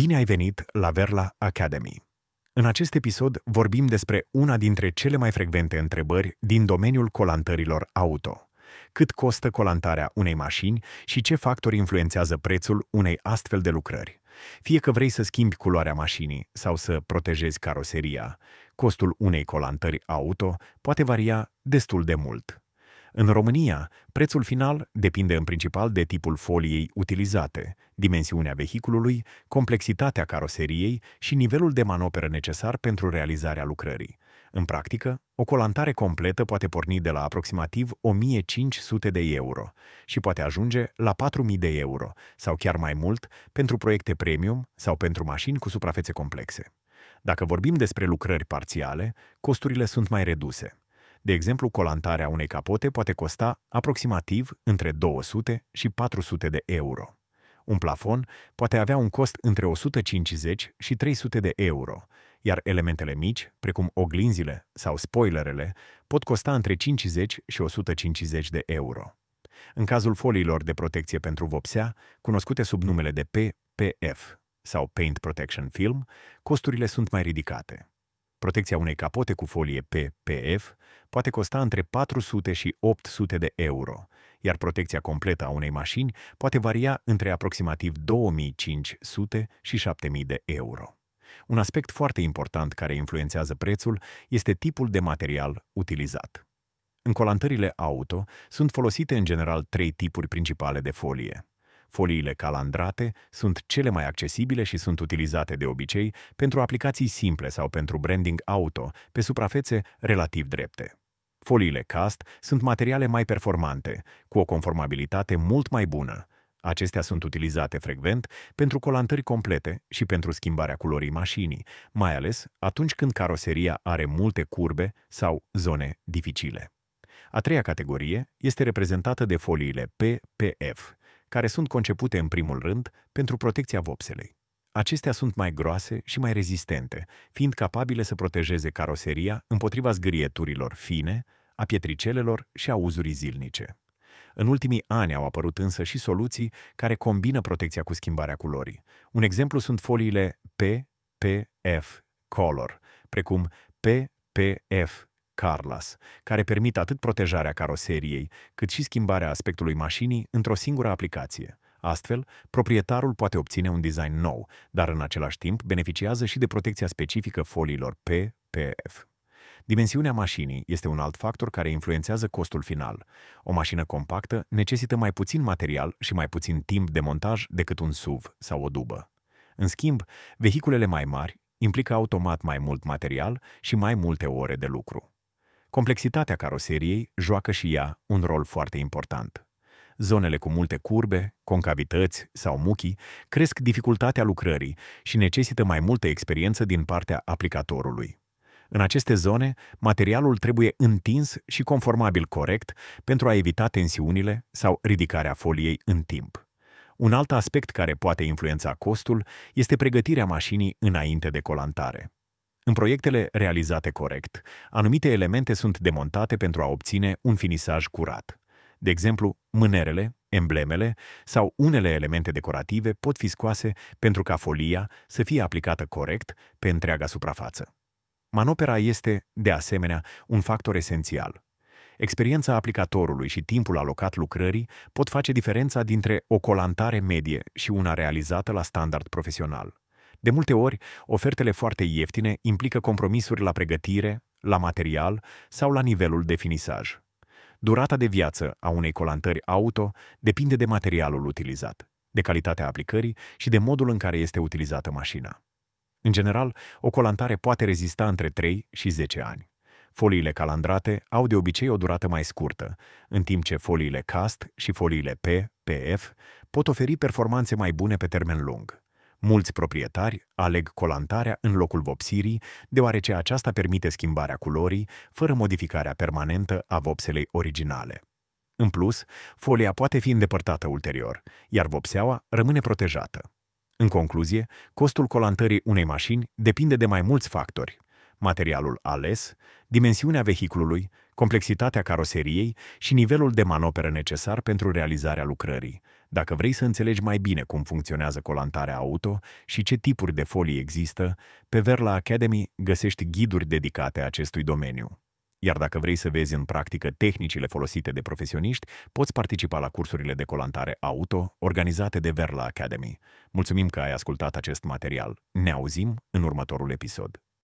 Bine ai venit la Verla Academy! În acest episod vorbim despre una dintre cele mai frecvente întrebări din domeniul colantărilor auto. Cât costă colantarea unei mașini și ce factori influențează prețul unei astfel de lucrări? Fie că vrei să schimbi culoarea mașinii sau să protejezi caroseria, costul unei colantări auto poate varia destul de mult. În România, prețul final depinde în principal de tipul foliei utilizate, dimensiunea vehiculului, complexitatea caroseriei și nivelul de manoperă necesar pentru realizarea lucrării. În practică, o colantare completă poate porni de la aproximativ 1500 de euro și poate ajunge la 4000 de euro sau chiar mai mult pentru proiecte premium sau pentru mașini cu suprafețe complexe. Dacă vorbim despre lucrări parțiale, costurile sunt mai reduse. De exemplu, colantarea unei capote poate costa aproximativ între 200 și 400 de euro. Un plafon poate avea un cost între 150 și 300 de euro, iar elementele mici, precum oglinzile sau spoilerele, pot costa între 50 și 150 de euro. În cazul foliilor de protecție pentru vopsea, cunoscute sub numele de PPF sau Paint Protection Film, costurile sunt mai ridicate. Protecția unei capote cu folie PPF poate costa între 400 și 800 de euro, iar protecția completă a unei mașini poate varia între aproximativ 2500 și 7000 de euro. Un aspect foarte important care influențează prețul este tipul de material utilizat. În colantările auto sunt folosite în general trei tipuri principale de folie. Foliile calandrate sunt cele mai accesibile și sunt utilizate de obicei pentru aplicații simple sau pentru branding auto, pe suprafețe relativ drepte. Foliile cast sunt materiale mai performante, cu o conformabilitate mult mai bună. Acestea sunt utilizate frecvent pentru colantări complete și pentru schimbarea culorii mașinii, mai ales atunci când caroseria are multe curbe sau zone dificile. A treia categorie este reprezentată de foliile PPF, care sunt concepute în primul rând pentru protecția vopselei. Acestea sunt mai groase și mai rezistente, fiind capabile să protejeze caroseria împotriva zgârieturilor fine, a pietricelelor și a uzurii zilnice. În ultimii ani au apărut însă și soluții care combină protecția cu schimbarea culorii. Un exemplu sunt foliile PPF Color, precum PPF Carlas, care permit atât protejarea caroseriei, cât și schimbarea aspectului mașinii într-o singură aplicație. Astfel, proprietarul poate obține un design nou, dar în același timp beneficiază și de protecția specifică foliilor PPF. Dimensiunea mașinii este un alt factor care influențează costul final. O mașină compactă necesită mai puțin material și mai puțin timp de montaj decât un SUV sau o dubă. În schimb, vehiculele mai mari implică automat mai mult material și mai multe ore de lucru. Complexitatea caroseriei joacă și ea un rol foarte important. Zonele cu multe curbe, concavități sau muchii cresc dificultatea lucrării și necesită mai multă experiență din partea aplicatorului. În aceste zone, materialul trebuie întins și conformabil corect pentru a evita tensiunile sau ridicarea foliei în timp. Un alt aspect care poate influența costul este pregătirea mașinii înainte de colantare. În proiectele realizate corect, anumite elemente sunt demontate pentru a obține un finisaj curat. De exemplu, mânerele, emblemele sau unele elemente decorative pot fi scoase pentru ca folia să fie aplicată corect pe întreaga suprafață. Manopera este, de asemenea, un factor esențial. Experiența aplicatorului și timpul alocat lucrării pot face diferența dintre o colantare medie și una realizată la standard profesional. De multe ori, ofertele foarte ieftine implică compromisuri la pregătire, la material sau la nivelul de finisaj. Durata de viață a unei colantări auto depinde de materialul utilizat, de calitatea aplicării și de modul în care este utilizată mașina. În general, o colantare poate rezista între 3 și 10 ani. Foliile calandrate au de obicei o durată mai scurtă, în timp ce foliile cast și foliile P, PF pot oferi performanțe mai bune pe termen lung. Mulți proprietari aleg colantarea în locul vopsirii, deoarece aceasta permite schimbarea culorii, fără modificarea permanentă a vopselei originale. În plus, folia poate fi îndepărtată ulterior, iar vopseaua rămâne protejată. În concluzie, costul colantării unei mașini depinde de mai mulți factori. Materialul ales, dimensiunea vehiculului, complexitatea caroseriei și nivelul de manoperă necesar pentru realizarea lucrării, Dacă vrei să înțelegi mai bine cum funcționează colantarea auto și ce tipuri de folii există, pe Verla Academy găsești ghiduri dedicate acestui domeniu. Iar dacă vrei să vezi în practică tehnicile folosite de profesioniști, poți participa la cursurile de colantare auto organizate de Verla Academy. Mulțumim că ai ascultat acest material. Ne auzim în următorul episod.